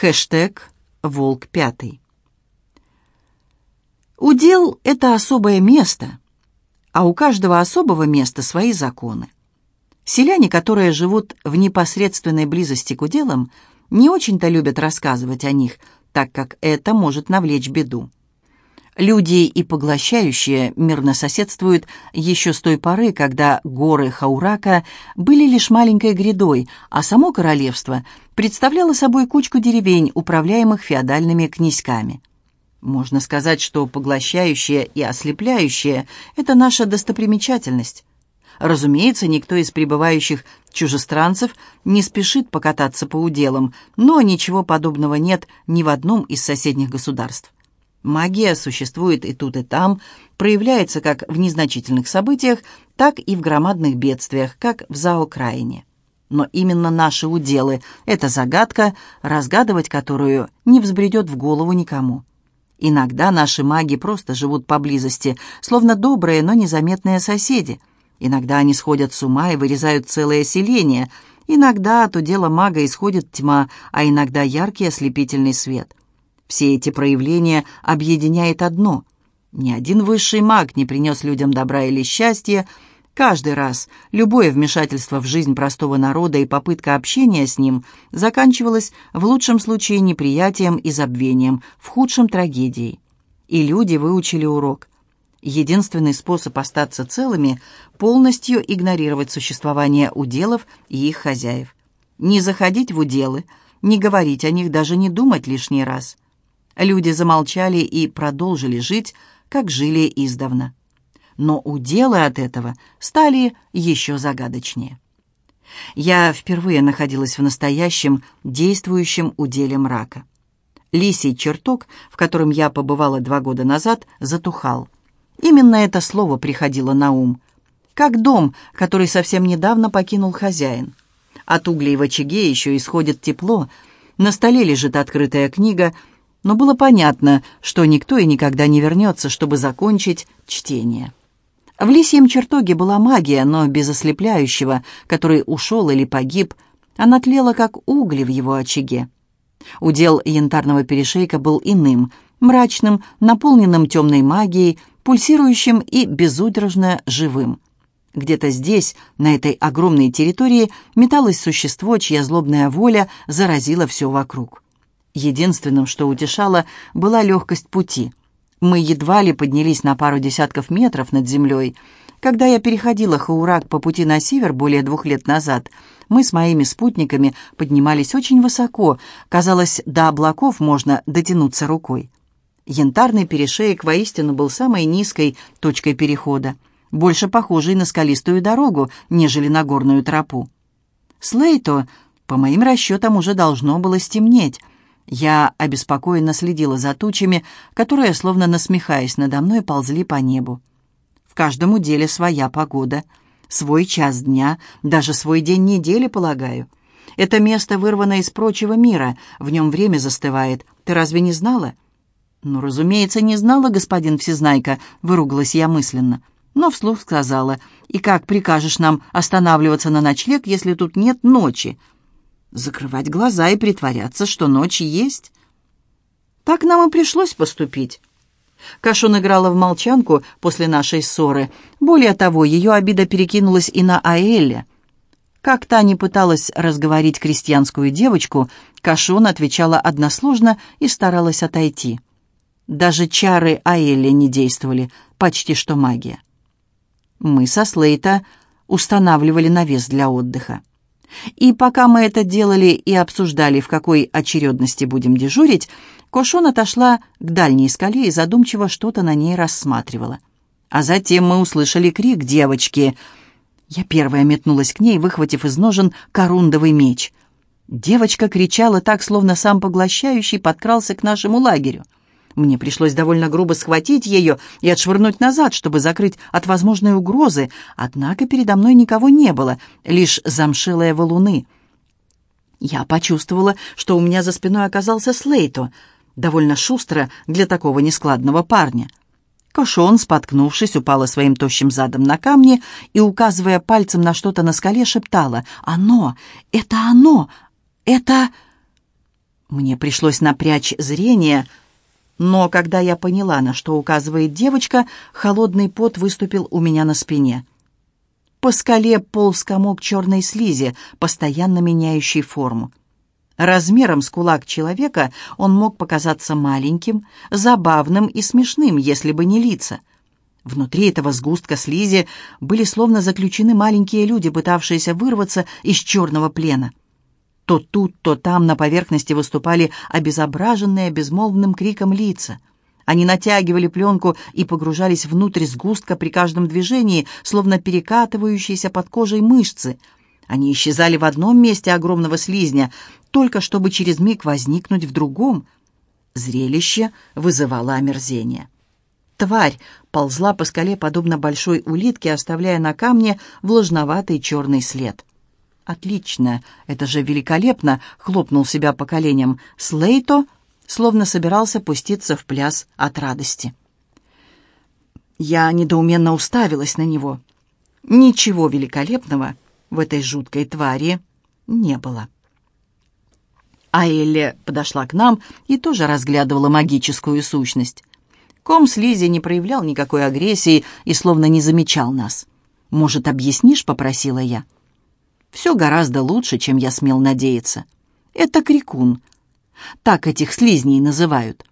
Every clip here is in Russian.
Хэштег «Волк пятый». Удел — это особое место, а у каждого особого места свои законы. Селяне, которые живут в непосредственной близости к уделам, не очень-то любят рассказывать о них, так как это может навлечь беду. Люди и поглощающие мирно соседствуют еще с той поры, когда горы Хаурака были лишь маленькой грядой, а само королевство представляло собой кучку деревень, управляемых феодальными князьками. Можно сказать, что поглощающее и ослепляющее – это наша достопримечательность. Разумеется, никто из прибывающих чужестранцев не спешит покататься по уделам, но ничего подобного нет ни в одном из соседних государств. Магия существует и тут, и там, проявляется как в незначительных событиях, так и в громадных бедствиях, как в заокраине. Но именно наши уделы – это загадка, разгадывать которую не взбредет в голову никому. Иногда наши маги просто живут поблизости, словно добрые, но незаметные соседи – Иногда они сходят с ума и вырезают целое селение. Иногда от удела мага исходит тьма, а иногда яркий ослепительный свет. Все эти проявления объединяет одно. Ни один высший маг не принес людям добра или счастья. Каждый раз любое вмешательство в жизнь простого народа и попытка общения с ним заканчивалось в лучшем случае неприятием и забвением, в худшем – трагедией. И люди выучили урок – Единственный способ остаться целыми – полностью игнорировать существование уделов и их хозяев. Не заходить в уделы, не говорить о них, даже не думать лишний раз. Люди замолчали и продолжили жить, как жили издавна. Но уделы от этого стали еще загадочнее. Я впервые находилась в настоящем, действующем уделе мрака. Лисий чертог, в котором я побывала два года назад, затухал – Именно это слово приходило на ум. Как дом, который совсем недавно покинул хозяин. От углей в очаге еще исходит тепло, на столе лежит открытая книга, но было понятно, что никто и никогда не вернется, чтобы закончить чтение. В лисьем чертоге была магия, но без ослепляющего, который ушел или погиб, она тлела, как угли в его очаге. Удел янтарного перешейка был иным, мрачным, наполненным темной магией, пульсирующим и безудержно живым. Где-то здесь, на этой огромной территории, металось существо, чья злобная воля заразила все вокруг. Единственным, что утешало, была легкость пути. Мы едва ли поднялись на пару десятков метров над землей. Когда я переходила Хаурак по пути на север более двух лет назад, мы с моими спутниками поднимались очень высоко. Казалось, до облаков можно дотянуться рукой. Янтарный перешеек воистину был самой низкой точкой перехода, больше похожей на скалистую дорогу, нежели на горную тропу. Слейто, по моим расчетам, уже должно было стемнеть. Я обеспокоенно следила за тучами, которые, словно насмехаясь надо мной, ползли по небу. В каждом уделе своя погода, свой час дня, даже свой день недели, полагаю. Это место вырвано из прочего мира, в нем время застывает. Ты разве не знала?» «Ну, разумеется, не знала, господин Всезнайка», — выругалась я мысленно. Но вслух сказала, «И как прикажешь нам останавливаться на ночлег, если тут нет ночи?» «Закрывать глаза и притворяться, что ночь есть». Так нам и пришлось поступить. Кашун играла в молчанку после нашей ссоры. Более того, ее обида перекинулась и на Аэля. Как та не пыталась разговорить крестьянскую девочку, Кашун отвечала односложно и старалась отойти. Даже чары Аэли не действовали, почти что магия. Мы со Слейта устанавливали навес для отдыха. И пока мы это делали и обсуждали, в какой очередности будем дежурить, Кошон отошла к дальней скале и задумчиво что-то на ней рассматривала. А затем мы услышали крик девочки. Я первая метнулась к ней, выхватив из ножен корундовый меч. Девочка кричала так, словно сам поглощающий подкрался к нашему лагерю. Мне пришлось довольно грубо схватить ее и отшвырнуть назад, чтобы закрыть от возможной угрозы, однако передо мной никого не было, лишь замшелые валуны. Я почувствовала, что у меня за спиной оказался Слейто, довольно шустро для такого нескладного парня. Кошон, споткнувшись, упала своим тощим задом на камни и, указывая пальцем на что-то на скале, шептала «Оно! Это оно! Это...» Мне пришлось напрячь зрение, но когда я поняла, на что указывает девочка, холодный пот выступил у меня на спине. По скале полз комок черной слизи, постоянно меняющий форму. Размером с кулак человека он мог показаться маленьким, забавным и смешным, если бы не лица. Внутри этого сгустка слизи были словно заключены маленькие люди, пытавшиеся вырваться из черного плена. То тут, то там на поверхности выступали обезображенные безмолвным криком лица. Они натягивали пленку и погружались внутрь сгустка при каждом движении, словно перекатывающиеся под кожей мышцы. Они исчезали в одном месте огромного слизня, только чтобы через миг возникнуть в другом. Зрелище вызывало омерзение. Тварь ползла по скале, подобно большой улитке, оставляя на камне влажноватый черный след. «Отлично! Это же великолепно!» — хлопнул себя по коленям. Слейто словно собирался пуститься в пляс от радости. Я недоуменно уставилась на него. Ничего великолепного в этой жуткой твари не было. А Элли подошла к нам и тоже разглядывала магическую сущность. Ком слизи не проявлял никакой агрессии и словно не замечал нас. «Может, объяснишь?» — попросила я. «Все гораздо лучше, чем я смел надеяться. Это крикун. Так этих слизней называют.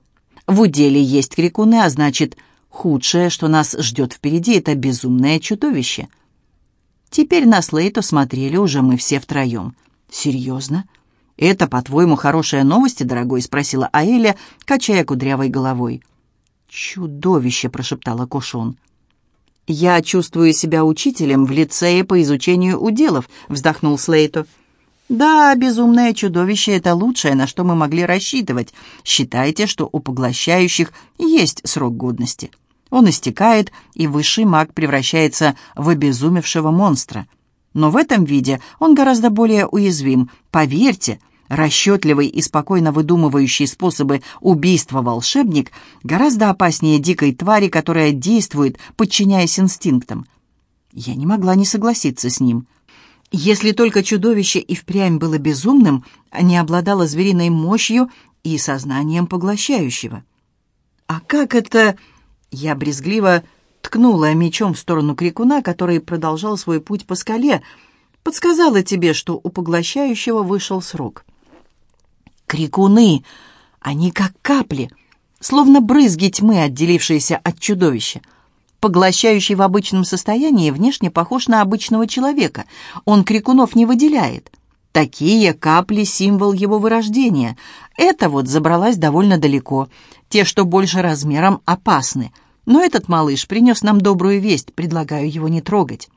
В уделе есть крикуны, а значит, худшее, что нас ждет впереди, это безумное чудовище». Теперь на Слейто смотрели уже мы все втроем. «Серьезно?» «Это, по-твоему, хорошая новость, дорогой?» — спросила Аэля, качая кудрявой головой. «Чудовище!» — прошептала Кушон. «Я чувствую себя учителем в лицее по изучению уделов», — вздохнул Слейто. «Да, безумное чудовище — это лучшее, на что мы могли рассчитывать. Считайте, что у поглощающих есть срок годности. Он истекает, и высший маг превращается в обезумевшего монстра. Но в этом виде он гораздо более уязвим. Поверьте, расчетливый и спокойно выдумывающий способы убийства волшебник гораздо опаснее дикой твари, которая действует, подчиняясь инстинктам. Я не могла не согласиться с ним. Если только чудовище и впрямь было безумным, а не обладало звериной мощью и сознанием поглощающего. А как это... Я брезгливо ткнула мечом в сторону крикуна, который продолжал свой путь по скале, подсказала тебе, что у поглощающего вышел срок. Крикуны, они как капли, словно брызги тьмы, отделившиеся от чудовища. Поглощающий в обычном состоянии внешне похож на обычного человека. Он крикунов не выделяет. Такие капли — символ его вырождения. Это вот забралась довольно далеко. Те, что больше размером, опасны — но этот малыш принес нам добрую весть, предлагаю его не трогать.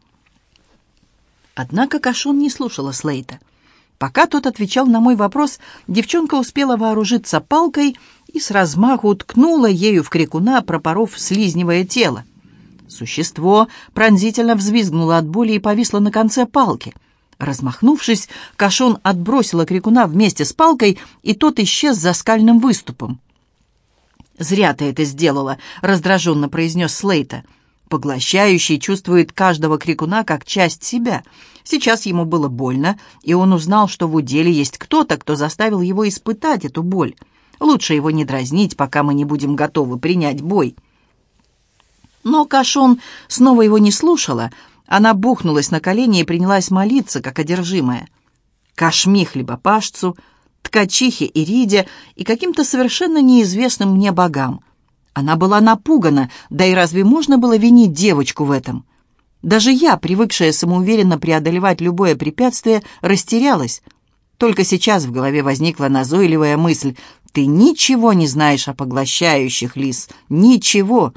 Однако Кашон не слушала Слейта. Пока тот отвечал на мой вопрос, девчонка успела вооружиться палкой и с размаху уткнула ею в крикуна, пропоров слизневое тело. Существо пронзительно взвизгнуло от боли и повисло на конце палки. Размахнувшись, Кашон отбросила крикуна вместе с палкой, и тот исчез за скальным выступом. «Зря ты это сделала», — раздраженно произнес Слейта. Поглощающий чувствует каждого крикуна как часть себя. Сейчас ему было больно, и он узнал, что в уделе есть кто-то, кто заставил его испытать эту боль. Лучше его не дразнить, пока мы не будем готовы принять бой. Но Кашон снова его не слушала. Она бухнулась на колени и принялась молиться, как одержимая. Кашми хлебопашцу — ткачихе Ириде и каким-то совершенно неизвестным мне богам. Она была напугана, да и разве можно было винить девочку в этом? Даже я, привыкшая самоуверенно преодолевать любое препятствие, растерялась. Только сейчас в голове возникла назойливая мысль. «Ты ничего не знаешь о поглощающих, Лис, ничего!»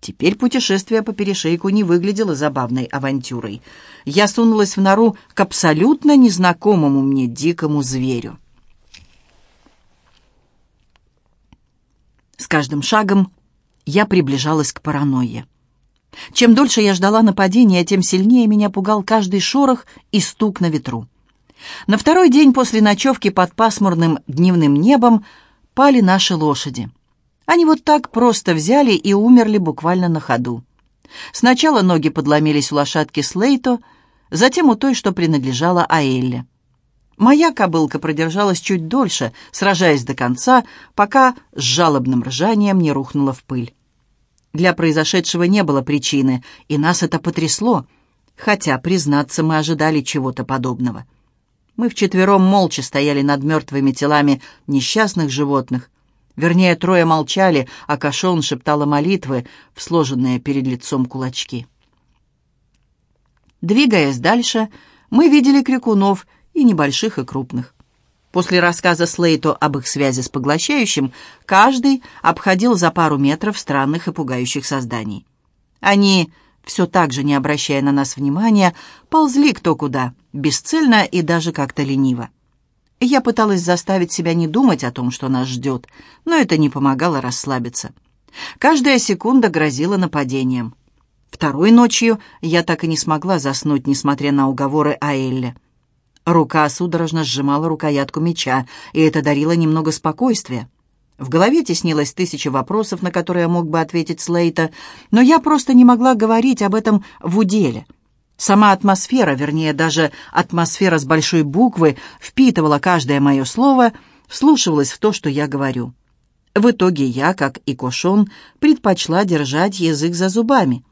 Теперь путешествие по перешейку не выглядело забавной авантюрой. Я сунулась в нору к абсолютно незнакомому мне дикому зверю. С каждым шагом я приближалась к паранойе. Чем дольше я ждала нападения, тем сильнее меня пугал каждый шорох и стук на ветру. На второй день после ночевки под пасмурным дневным небом пали наши лошади. Они вот так просто взяли и умерли буквально на ходу. Сначала ноги подломились у лошадки Слейто, затем у той, что принадлежала Аэлле. Моя кобылка продержалась чуть дольше, сражаясь до конца, пока с жалобным ржанием не рухнула в пыль. Для произошедшего не было причины, и нас это потрясло, хотя, признаться, мы ожидали чего-то подобного. Мы вчетвером молча стояли над мертвыми телами несчастных животных. Вернее, трое молчали, а Кашон шептала молитвы в сложенные перед лицом кулачки. Двигаясь дальше, мы видели крикунов и небольших, и крупных. После рассказа Слейту об их связи с поглощающим, каждый обходил за пару метров странных и пугающих созданий. Они, все так же не обращая на нас внимания, ползли кто куда, бесцельно и даже как-то лениво. Я пыталась заставить себя не думать о том, что нас ждет, но это не помогало расслабиться. Каждая секунда грозила нападением. Второй ночью я так и не смогла заснуть, несмотря на уговоры Аэлли. Рука судорожно сжимала рукоятку меча, и это дарило немного спокойствия. В голове теснилось тысяча вопросов, на которые мог бы ответить Слейта, но я просто не могла говорить об этом в уделе. Сама атмосфера, вернее, даже атмосфера с большой буквы, впитывала каждое мое слово, вслушивалась в то, что я говорю. В итоге я, как и Кошон, предпочла держать язык за зубами.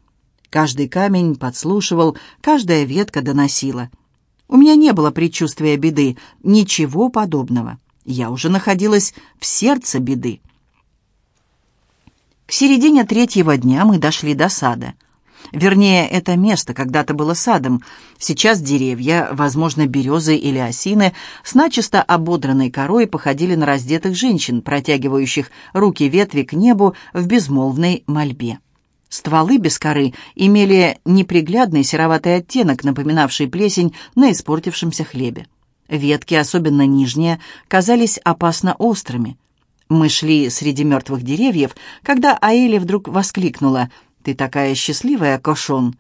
Каждый камень подслушивал, каждая ветка доносила — у меня не было предчувствия беды, ничего подобного. Я уже находилась в сердце беды. К середине третьего дня мы дошли до сада. Вернее, это место когда-то было садом. Сейчас деревья, возможно, березы или осины, с начисто ободранной корой походили на раздетых женщин, протягивающих руки ветви к небу в безмолвной мольбе. Стволы без коры имели неприглядный сероватый оттенок, напоминавший плесень на испортившемся хлебе. Ветки, особенно нижние, казались опасно острыми. Мы шли среди мертвых деревьев, когда Аэли вдруг воскликнула «Ты такая счастливая, Кошон!»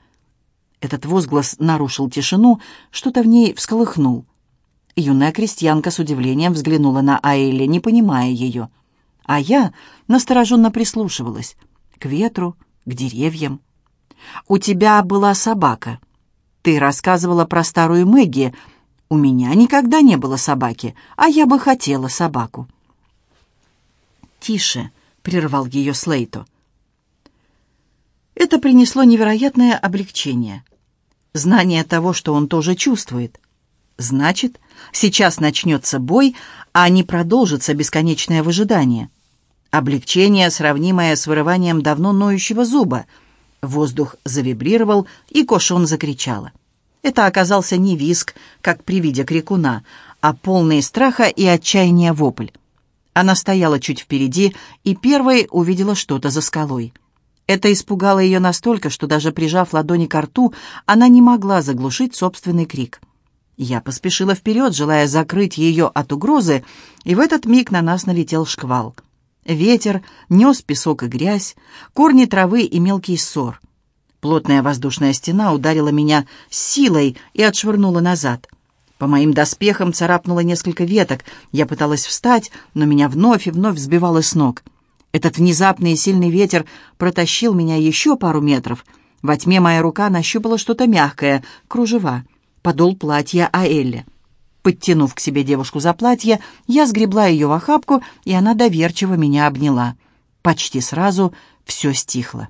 Этот возглас нарушил тишину, что-то в ней всколыхнул. Юная крестьянка с удивлением взглянула на Аэли, не понимая ее. А я настороженно прислушивалась к ветру, к деревьям. «У тебя была собака. Ты рассказывала про старую Мэгги. У меня никогда не было собаки, а я бы хотела собаку». «Тише», — прервал ее Слейто. Это принесло невероятное облегчение. Знание того, что он тоже чувствует. Значит, сейчас начнется бой, а не продолжится бесконечное выжидание. Облегчение, сравнимое с вырыванием давно ноющего зуба. Воздух завибрировал, и Кошон закричала. Это оказался не виск, как при виде крикуна, а полный страха и отчаяния вопль. Она стояла чуть впереди и первой увидела что-то за скалой. Это испугало ее настолько, что даже прижав ладони к рту, она не могла заглушить собственный крик. Я поспешила вперед, желая закрыть ее от угрозы, и в этот миг на нас налетел шквал — Ветер нес песок и грязь, корни травы и мелкий ссор. Плотная воздушная стена ударила меня силой и отшвырнула назад. По моим доспехам царапнуло несколько веток. Я пыталась встать, но меня вновь и вновь сбивало с ног. Этот внезапный и сильный ветер протащил меня еще пару метров. Во тьме моя рука нащупала что-то мягкое, кружева, подол платья Аэлли. Подтянув к себе девушку за платье, я сгребла ее в охапку, и она доверчиво меня обняла. Почти сразу все стихло.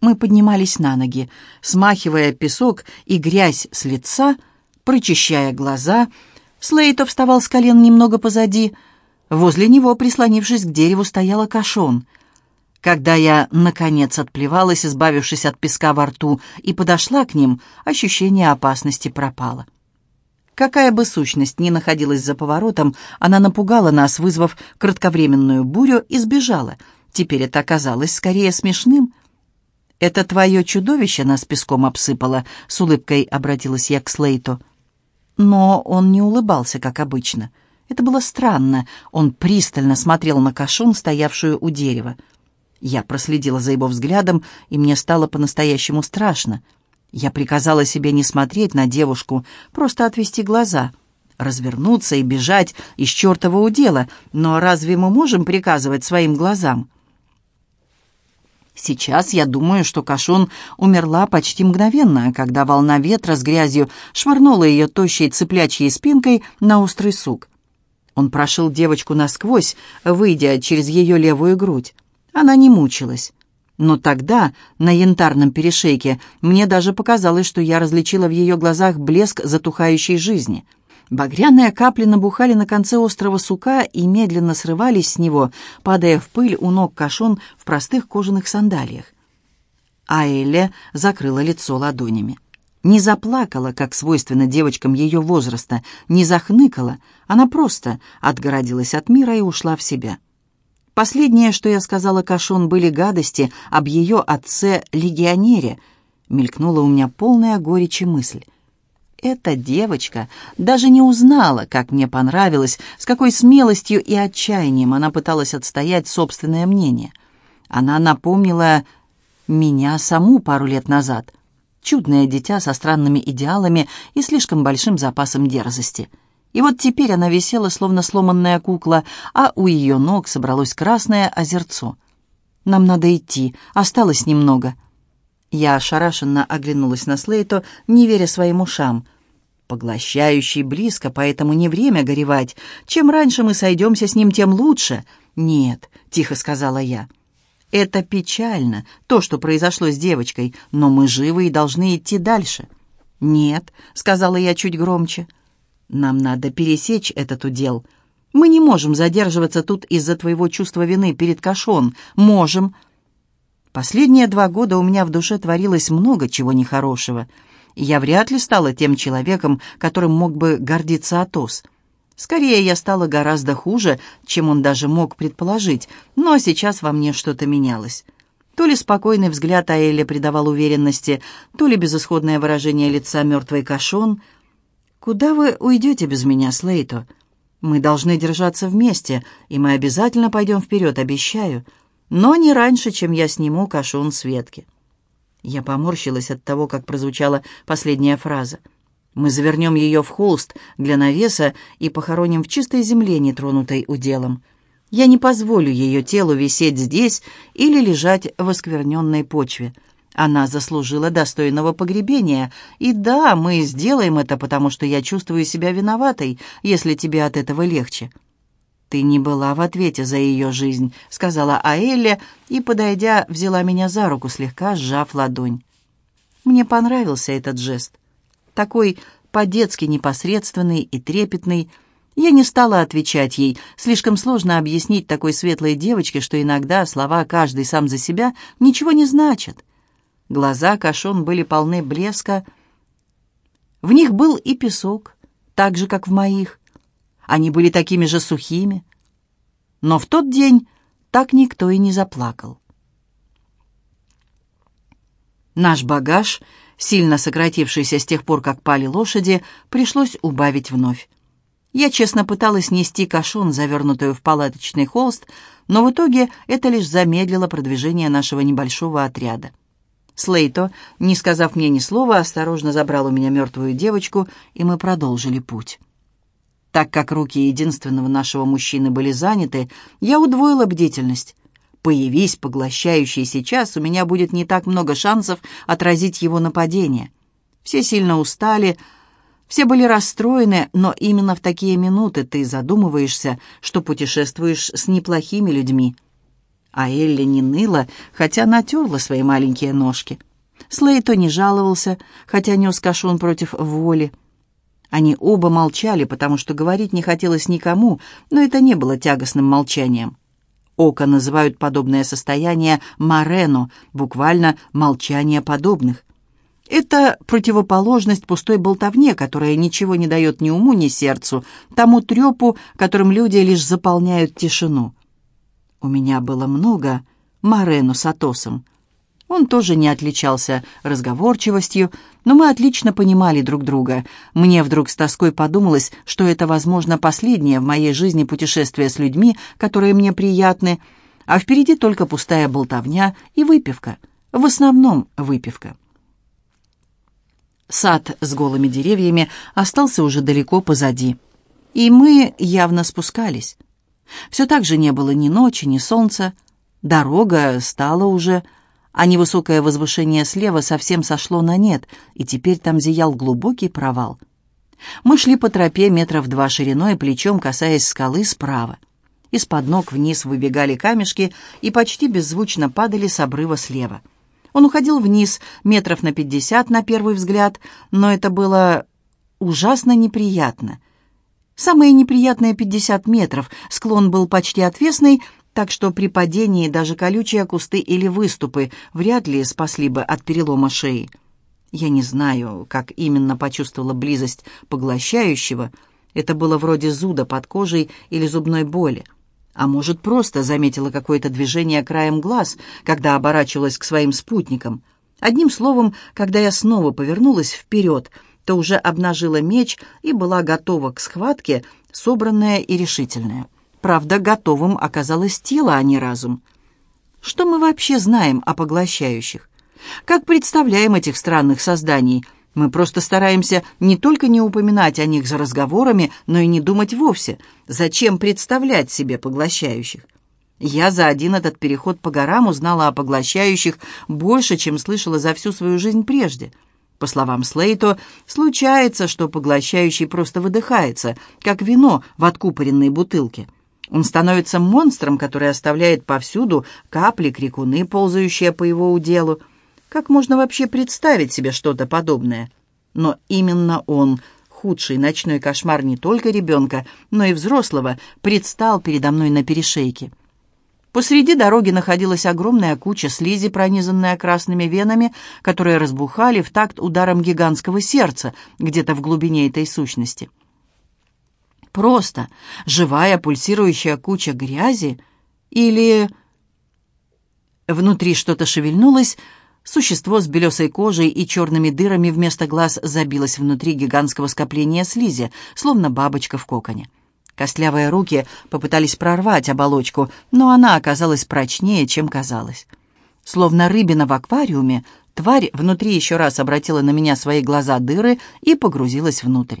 Мы поднимались на ноги, смахивая песок и грязь с лица, прочищая глаза. Слейто вставал с колен немного позади. Возле него, прислонившись к дереву, стояла кашон. Когда я, наконец, отплевалась, избавившись от песка во рту, и подошла к ним, ощущение опасности пропало. Какая бы сущность ни находилась за поворотом, она напугала нас, вызвав кратковременную бурю, и сбежала. Теперь это оказалось скорее смешным. «Это твое чудовище нас песком обсыпало», — с улыбкой обратилась я к Слейту. Но он не улыбался, как обычно. Это было странно. Он пристально смотрел на кашун, стоявшую у дерева. Я проследила за его взглядом, и мне стало по-настоящему страшно — я приказала себе не смотреть на девушку, просто отвести глаза, развернуться и бежать из чертова удела. Но разве мы можем приказывать своим глазам? Сейчас я думаю, что Кашун умерла почти мгновенно, когда волна ветра с грязью швырнула ее тощей цыплячьей спинкой на острый сук. Он прошил девочку насквозь, выйдя через ее левую грудь. Она не мучилась. Но тогда, на янтарном перешейке, мне даже показалось, что я различила в ее глазах блеск затухающей жизни. Багряные капли набухали на конце острого сука и медленно срывались с него, падая в пыль у ног кашон в простых кожаных сандалиях. А Элли закрыла лицо ладонями. Не заплакала, как свойственно девочкам ее возраста, не захныкала, она просто отгородилась от мира и ушла в себя. Последнее, что я сказала Кашон, были гадости об ее отце-легионере. Мелькнула у меня полная горечи мысль. Эта девочка даже не узнала, как мне понравилось, с какой смелостью и отчаянием она пыталась отстоять собственное мнение. Она напомнила меня саму пару лет назад. Чудное дитя со странными идеалами и слишком большим запасом дерзости — и вот теперь она висела, словно сломанная кукла, а у ее ног собралось красное озерцо. «Нам надо идти, осталось немного». Я ошарашенно оглянулась на Слейто, не веря своим ушам. «Поглощающий близко, поэтому не время горевать. Чем раньше мы сойдемся с ним, тем лучше». «Нет», — тихо сказала я. «Это печально, то, что произошло с девочкой, но мы живы и должны идти дальше». «Нет», — сказала я чуть громче, — нам надо пересечь этот удел. Мы не можем задерживаться тут из-за твоего чувства вины перед Кашон. Можем. Последние два года у меня в душе творилось много чего нехорошего. Я вряд ли стала тем человеком, которым мог бы гордиться Атос. Скорее, я стала гораздо хуже, чем он даже мог предположить, но сейчас во мне что-то менялось. То ли спокойный взгляд Аэля придавал уверенности, то ли безысходное выражение лица мертвой Кашон — «Куда вы уйдете без меня, Слейто? Мы должны держаться вместе, и мы обязательно пойдем вперед, обещаю. Но не раньше, чем я сниму кашун с ветки». Я поморщилась от того, как прозвучала последняя фраза. «Мы завернем ее в холст для навеса и похороним в чистой земле, нетронутой уделом. Я не позволю ее телу висеть здесь или лежать в оскверненной почве». Она заслужила достойного погребения. И да, мы сделаем это, потому что я чувствую себя виноватой, если тебе от этого легче». «Ты не была в ответе за ее жизнь», — сказала Аэля и, подойдя, взяла меня за руку, слегка сжав ладонь. Мне понравился этот жест. Такой по-детски непосредственный и трепетный. Я не стала отвечать ей. Слишком сложно объяснить такой светлой девочке, что иногда слова «каждый сам за себя» ничего не значат. Глаза Кашон были полны блеска. В них был и песок, так же, как в моих. Они были такими же сухими. Но в тот день так никто и не заплакал. Наш багаж, сильно сократившийся с тех пор, как пали лошади, пришлось убавить вновь. Я честно пыталась нести кашон, завернутую в палаточный холст, но в итоге это лишь замедлило продвижение нашего небольшого отряда. Слейто, не сказав мне ни слова, осторожно забрал у меня мертвую девочку, и мы продолжили путь. Так как руки единственного нашего мужчины были заняты, я удвоила бдительность. Появись поглощающий сейчас, у меня будет не так много шансов отразить его нападение. Все сильно устали, все были расстроены, но именно в такие минуты ты задумываешься, что путешествуешь с неплохими людьми. А Элли не ныла, хотя натерла свои маленькие ножки. Слейто не жаловался, хотя нес кашон против воли. Они оба молчали, потому что говорить не хотелось никому, но это не было тягостным молчанием. Ока называют подобное состояние «марено», буквально «молчание подобных». Это противоположность пустой болтовне, которая ничего не дает ни уму, ни сердцу, тому трепу, которым люди лишь заполняют тишину. У меня было много Марену с Атосом. Он тоже не отличался разговорчивостью, но мы отлично понимали друг друга. Мне вдруг с тоской подумалось, что это, возможно, последнее в моей жизни путешествие с людьми, которые мне приятны, а впереди только пустая болтовня и выпивка. В основном выпивка. Сад с голыми деревьями остался уже далеко позади. И мы явно спускались. Все так же не было ни ночи, ни солнца. Дорога стала уже а невысокое возвышение слева совсем сошло на нет, и теперь там зиял глубокий провал. Мы шли по тропе метров два шириной, плечом касаясь скалы справа. Из-под ног вниз выбегали камешки и почти беззвучно падали с обрыва слева. Он уходил вниз, метров на пятьдесят на первый взгляд, но это было ужасно неприятно. Самые неприятные пятьдесят метров, склон был почти отвесный, так что при падении даже колючие кусты или выступы вряд ли спасли бы от перелома шеи. Я не знаю, как именно почувствовала близость поглощающего. Это было вроде зуда под кожей или зубной боли. А может, просто заметила какое-то движение краем глаз, когда оборачивалась к своим спутникам. Одним словом, когда я снова повернулась вперед, то уже обнажила меч и была готова к схватке, собранная и решительная. Правда, готовым оказалось тело, а не разум. Что мы вообще знаем о поглощающих? Как представляем этих странных созданий? Мы просто стараемся не только не упоминать о них за разговорами, но и не думать вовсе. Зачем представлять себе поглощающих? Я за один этот переход по горам узнала о поглощающих больше, чем слышала за всю свою жизнь прежде. По словам Слейто, случается, что поглощающий просто выдыхается, как вино в откупоренной бутылке – он становится монстром, который оставляет повсюду капли, крикуны, ползающие по его уделу. Как можно вообще представить себе что-то подобное? Но именно он, худший ночной кошмар не только ребенка, но и взрослого, предстал передо мной на перешейке. Посреди дороги находилась огромная куча слизи, пронизанная красными венами, которые разбухали в такт ударом гигантского сердца где-то в глубине этой сущности. Просто живая пульсирующая куча грязи или... Внутри что-то шевельнулось, существо с белесой кожей и черными дырами вместо глаз забилось внутри гигантского скопления слизи, словно бабочка в коконе. Костлявые руки попытались прорвать оболочку, но она оказалась прочнее, чем казалось. Словно рыбина в аквариуме, тварь внутри еще раз обратила на меня свои глаза дыры и погрузилась внутрь.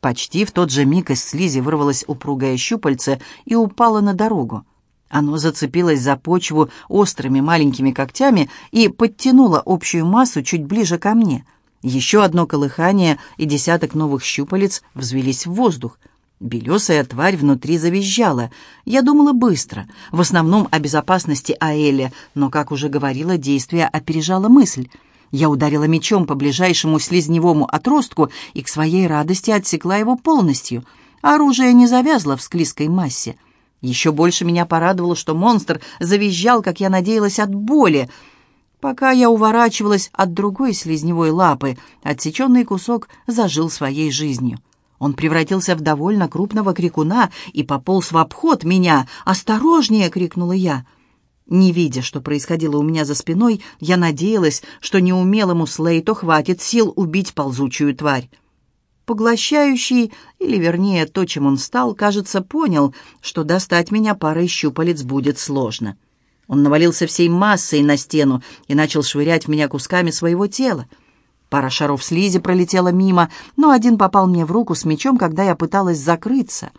Почти в тот же миг из слизи вырвалось упругое щупальце и упало на дорогу. Оно зацепилось за почву острыми маленькими когтями и подтянуло общую массу чуть ближе ко мне. Еще одно колыхание, и десяток новых щупалец взвелись в воздух. Белесая тварь внутри завизжала. Я думала быстро, в основном о безопасности Аэля, но, как уже говорила, действие опережало мысль — я ударила мечом по ближайшему слизневому отростку и к своей радости отсекла его полностью. Оружие не завязло в склизкой массе. Еще больше меня порадовало, что монстр завизжал, как я надеялась, от боли. Пока я уворачивалась от другой слизневой лапы, отсеченный кусок зажил своей жизнью. Он превратился в довольно крупного крикуна и пополз в обход меня. «Осторожнее!» — крикнула я — не видя, что происходило у меня за спиной, я надеялась, что неумелому Слейту хватит сил убить ползучую тварь. Поглощающий, или вернее то, чем он стал, кажется, понял, что достать меня парой щупалец будет сложно. Он навалился всей массой на стену и начал швырять в меня кусками своего тела. Пара шаров слизи пролетела мимо, но один попал мне в руку с мечом, когда я пыталась закрыться.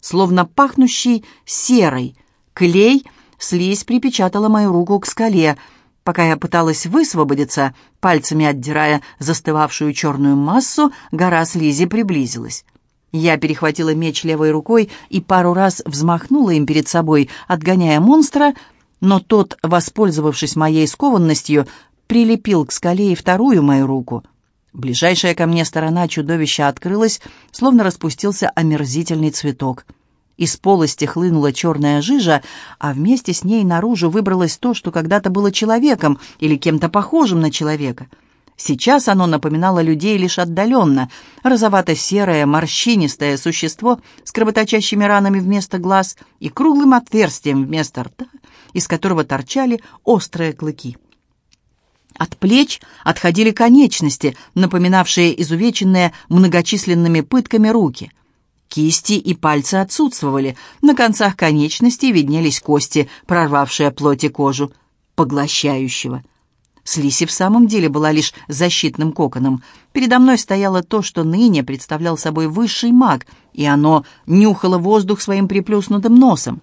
Словно пахнущий серой, клей — Слизь припечатала мою руку к скале. Пока я пыталась высвободиться, пальцами отдирая застывавшую черную массу, гора слизи приблизилась. Я перехватила меч левой рукой и пару раз взмахнула им перед собой, отгоняя монстра, но тот, воспользовавшись моей скованностью, прилепил к скале и вторую мою руку. Ближайшая ко мне сторона чудовища открылась, словно распустился омерзительный цветок — из полости хлынула черная жижа, а вместе с ней наружу выбралось то, что когда-то было человеком или кем-то похожим на человека. Сейчас оно напоминало людей лишь отдаленно. Розовато-серое, морщинистое существо с кровоточащими ранами вместо глаз и круглым отверстием вместо рта, из которого торчали острые клыки. От плеч отходили конечности, напоминавшие изувеченные многочисленными пытками руки. Кисти и пальцы отсутствовали. На концах конечностей виднелись кости, прорвавшие плоть и кожу, поглощающего. Слиси в самом деле была лишь защитным коконом. Передо мной стояло то, что ныне представлял собой высший маг, и оно нюхало воздух своим приплюснутым носом.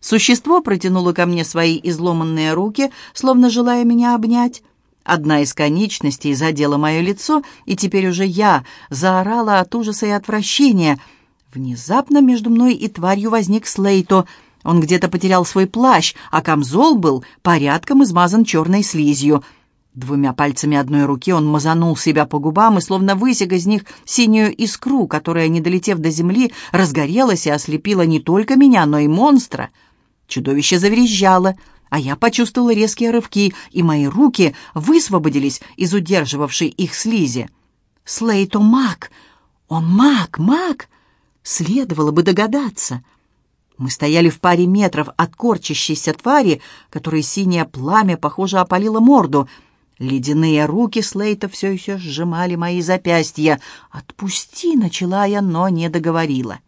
Существо протянуло ко мне свои изломанные руки, словно желая меня обнять. Одна из конечностей задела мое лицо, и теперь уже я заорала от ужаса и отвращения. Внезапно между мной и тварью возник Слейто. Он где-то потерял свой плащ, а камзол был порядком измазан черной слизью. Двумя пальцами одной руки он мазанул себя по губам и словно высек из них синюю искру, которая, не долетев до земли, разгорелась и ослепила не только меня, но и монстра. Чудовище заверещало, а я почувствовала резкие рывки, и мои руки высвободились из удерживавшей их слизи. Слейто маг! Он маг, маг! Следовало бы догадаться. Мы стояли в паре метров от корчащейся твари, которой синее пламя, похоже, опалило морду — Ледяные руки Слейта все еще сжимали мои запястья. «Отпусти!» — начала я, но не договорила.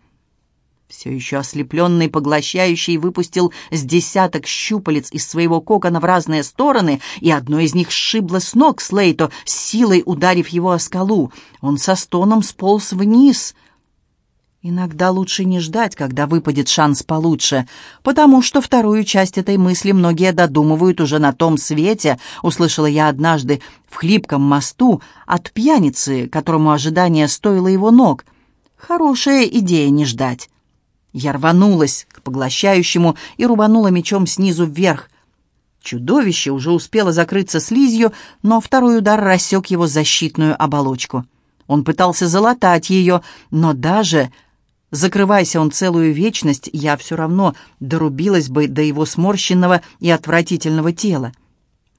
Все еще ослепленный поглощающий выпустил с десяток щупалец из своего кокона в разные стороны, и одно из них сшибло с ног Слейто, силой ударив его о скалу. Он со стоном сполз вниз — Иногда лучше не ждать, когда выпадет шанс получше, потому что вторую часть этой мысли многие додумывают уже на том свете, услышала я однажды в хлипком мосту от пьяницы, которому ожидание стоило его ног. Хорошая идея не ждать. Я рванулась к поглощающему и рубанула мечом снизу вверх. Чудовище уже успело закрыться слизью, но второй удар рассек его защитную оболочку. Он пытался залатать ее, но даже Закрывайся он целую вечность, я все равно дорубилась бы до его сморщенного и отвратительного тела.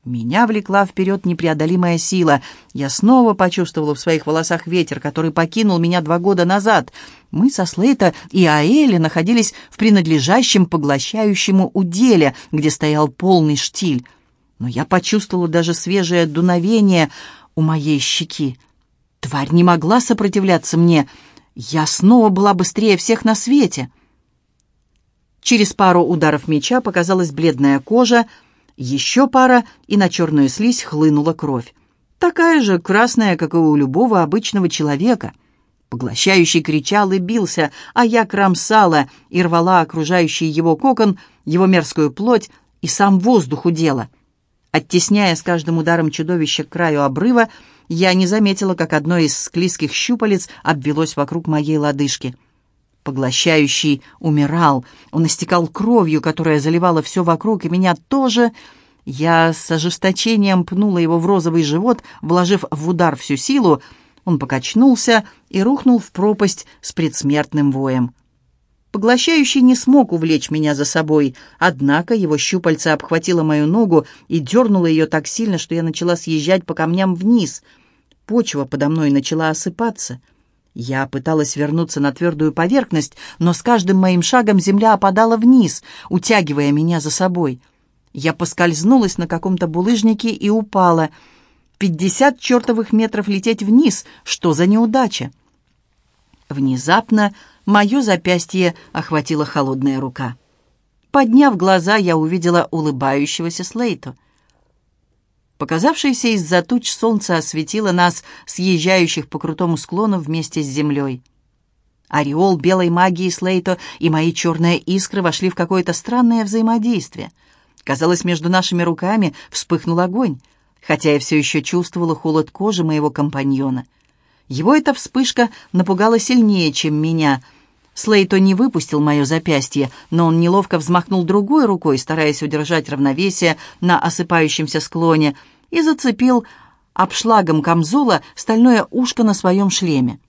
Меня влекла вперед непреодолимая сила. Я снова почувствовала в своих волосах ветер, который покинул меня два года назад. Мы со Слейта и Аэли находились в принадлежащем поглощающему уделе, где стоял полный штиль. Но я почувствовала даже свежее дуновение у моей щеки. Тварь не могла сопротивляться мне — я снова была быстрее всех на свете. Через пару ударов меча показалась бледная кожа, еще пара, и на черную слизь хлынула кровь. Такая же красная, как и у любого обычного человека. Поглощающий кричал и бился, а я кромсала и рвала окружающий его кокон, его мерзкую плоть и сам воздух удела. Оттесняя с каждым ударом чудовища к краю обрыва, я не заметила, как одно из склизких щупалец обвелось вокруг моей лодыжки. Поглощающий умирал. Он истекал кровью, которая заливала все вокруг, и меня тоже... Я с ожесточением пнула его в розовый живот, вложив в удар всю силу. Он покачнулся и рухнул в пропасть с предсмертным воем. Поглощающий не смог увлечь меня за собой, однако его щупальце обхватило мою ногу и дернуло ее так сильно, что я начала съезжать по камням вниз — Почва подо мной начала осыпаться. Я пыталась вернуться на твердую поверхность, но с каждым моим шагом земля опадала вниз, утягивая меня за собой. Я поскользнулась на каком-то булыжнике и упала. Пятьдесят чертовых метров лететь вниз. Что за неудача? Внезапно мое запястье охватила холодная рука. Подняв глаза, я увидела улыбающегося Слейта. Показавшееся из-за туч солнце осветило нас, съезжающих по крутому склону вместе с землей. Ореол белой магии Слейто и мои черные искры вошли в какое-то странное взаимодействие. Казалось, между нашими руками вспыхнул огонь, хотя я все еще чувствовала холод кожи моего компаньона. Его эта вспышка напугала сильнее, чем меня — Слейто не выпустил мое запястье, но он неловко взмахнул другой рукой, стараясь удержать равновесие на осыпающемся склоне, и зацепил обшлагом камзола стальное ушко на своем шлеме.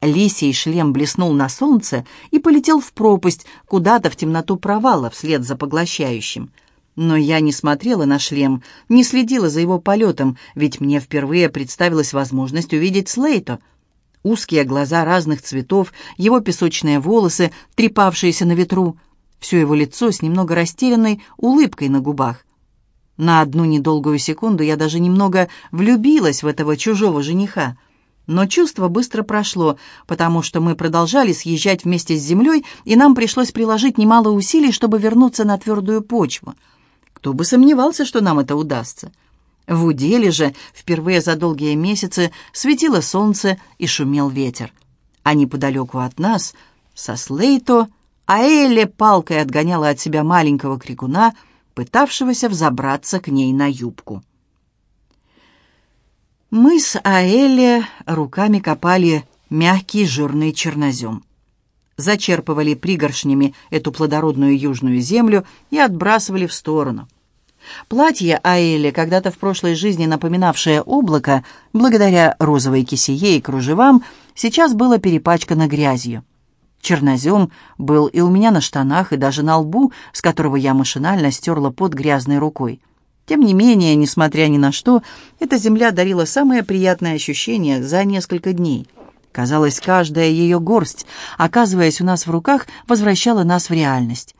Лисий шлем блеснул на солнце и полетел в пропасть, куда-то в темноту провала, вслед за поглощающим. Но я не смотрела на шлем, не следила за его полетом, ведь мне впервые представилась возможность увидеть Слейто — узкие глаза разных цветов, его песочные волосы, трепавшиеся на ветру, все его лицо с немного растерянной улыбкой на губах. На одну недолгую секунду я даже немного влюбилась в этого чужого жениха. Но чувство быстро прошло, потому что мы продолжали съезжать вместе с землей, и нам пришлось приложить немало усилий, чтобы вернуться на твердую почву. Кто бы сомневался, что нам это удастся. В уделе же впервые за долгие месяцы светило солнце и шумел ветер. А неподалеку от нас, со Слейто, а Элли палкой отгоняла от себя маленького крикуна, пытавшегося взобраться к ней на юбку. Мы с Аэлли руками копали мягкий жирный чернозем. Зачерпывали пригоршнями эту плодородную южную землю и отбрасывали в сторону. Платье Аэли, когда-то в прошлой жизни напоминавшее облако, благодаря розовой кисее и кружевам, сейчас было перепачкано грязью. Чернозем был и у меня на штанах, и даже на лбу, с которого я машинально стерла под грязной рукой. Тем не менее, несмотря ни на что, эта земля дарила самое приятное ощущение за несколько дней. Казалось, каждая ее горсть, оказываясь у нас в руках, возвращала нас в реальность.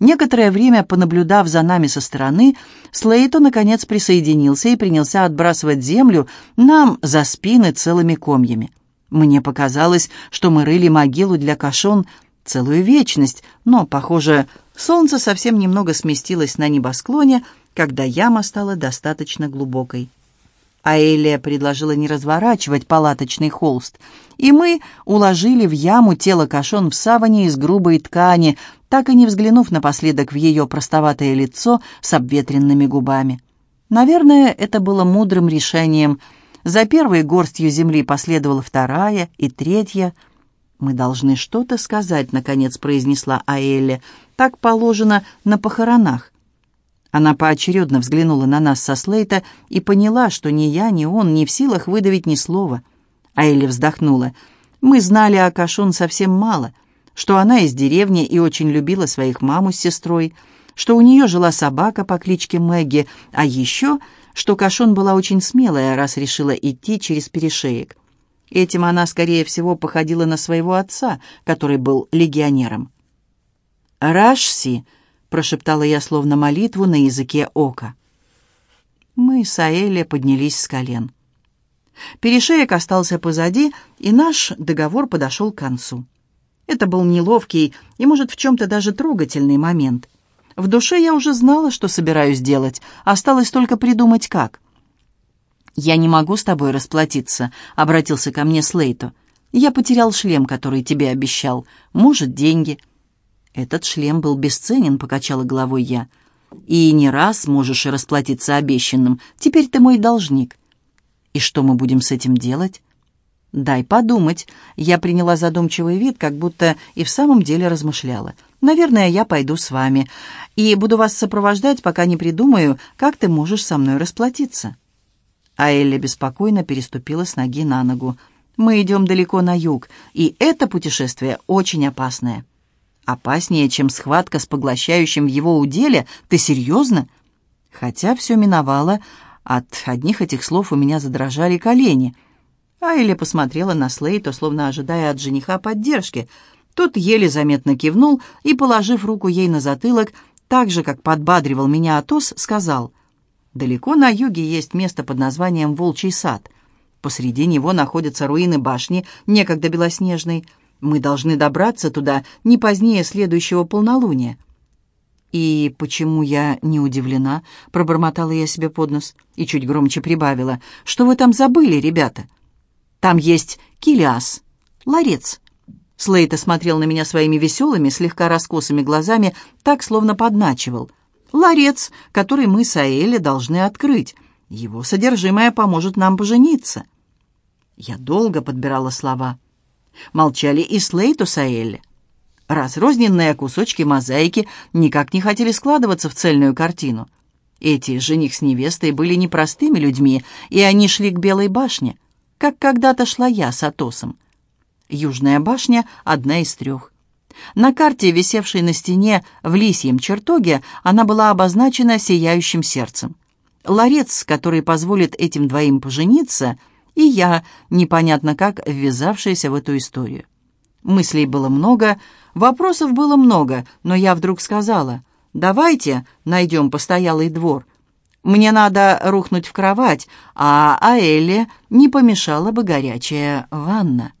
Некоторое время, понаблюдав за нами со стороны, Слейто, наконец, присоединился и принялся отбрасывать землю нам за спины целыми комьями. Мне показалось, что мы рыли могилу для кашон целую вечность, но, похоже, солнце совсем немного сместилось на небосклоне, когда яма стала достаточно глубокой. А Элия предложила не разворачивать палаточный холст, и мы уложили в яму тело кашон в саване из грубой ткани, так и не взглянув напоследок в ее простоватое лицо с обветренными губами. Наверное, это было мудрым решением — за первой горстью земли последовала вторая и третья. «Мы должны что-то сказать», — наконец произнесла Аэлля. «Так положено на похоронах». Она поочередно взглянула на нас со Слейта и поняла, что ни я, ни он не в силах выдавить ни слова. Аэлли вздохнула. «Мы знали о Кашон совсем мало, что она из деревни и очень любила своих маму с сестрой, что у нее жила собака по кличке Мэгги, а еще что Кашон была очень смелая, раз решила идти через перешеек. Этим она, скорее всего, походила на своего отца, который был легионером. «Рашси», — прошептала я словно молитву на языке ока. Мы с Аэле поднялись с колен. Перешеек остался позади, и наш договор подошел к концу. Это был неловкий и, может, в чем-то даже трогательный момент. В душе я уже знала, что собираюсь делать, осталось только придумать, как. «Я не могу с тобой расплатиться», — обратился ко мне Слейто. «Я потерял шлем, который тебе обещал. Может, деньги». «Этот шлем был бесценен», — покачала головой я. «И не раз можешь расплатиться обещанным. Теперь ты мой должник». «И что мы будем с этим делать?» «Дай подумать». Я приняла задумчивый вид, как будто и в самом деле размышляла. Наверное, я пойду с вами и буду вас сопровождать, пока не придумаю, как ты можешь со мной расплатиться». А Элли беспокойно переступила с ноги на ногу. «Мы идем далеко на юг, и это путешествие очень опасное». «Опаснее, чем схватка с поглощающим его уделе? Ты серьезно?» Хотя все миновало, от одних этих слов у меня задрожали колени. А Элли посмотрела на Слейта, словно ожидая от жениха поддержки — тот еле заметно кивнул и, положив руку ей на затылок, так же, как подбадривал меня Атос, сказал, «Далеко на юге есть место под названием Волчий сад. Посреди него находятся руины башни, некогда белоснежной. Мы должны добраться туда не позднее следующего полнолуния». «И почему я не удивлена?» — пробормотала я себе под нос и чуть громче прибавила. «Что вы там забыли, ребята?» «Там есть Килиас, ларец». Слейта смотрел на меня своими веселыми, слегка раскосыми глазами, так, словно подначивал. «Ларец, который мы с Аэлли должны открыть. Его содержимое поможет нам пожениться». Я долго подбирала слова. Молчали и Слейту с Аэлли. Разрозненные кусочки мозаики никак не хотели складываться в цельную картину. Эти жених с невестой были непростыми людьми, и они шли к Белой башне, как когда-то шла я с Атосом. Южная башня — одна из трех. На карте, висевшей на стене в лисьем чертоге, она была обозначена сияющим сердцем. Ларец, который позволит этим двоим пожениться, и я, непонятно как, ввязавшаяся в эту историю. Мыслей было много, вопросов было много, но я вдруг сказала, «Давайте найдем постоялый двор. Мне надо рухнуть в кровать, а Аэле не помешала бы горячая ванна».